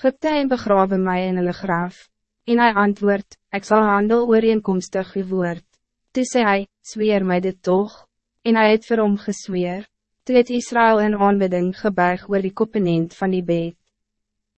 Gipte en begrawe mij in hulle graf. En hij antwoord, ik zal handel ooreenkomstig uw woord. Toe sê hy, zweer mij dit toch? En hij het vir hom gesweer. Toe het Israël in aanbidding gebuig oor die koppenent van die bed.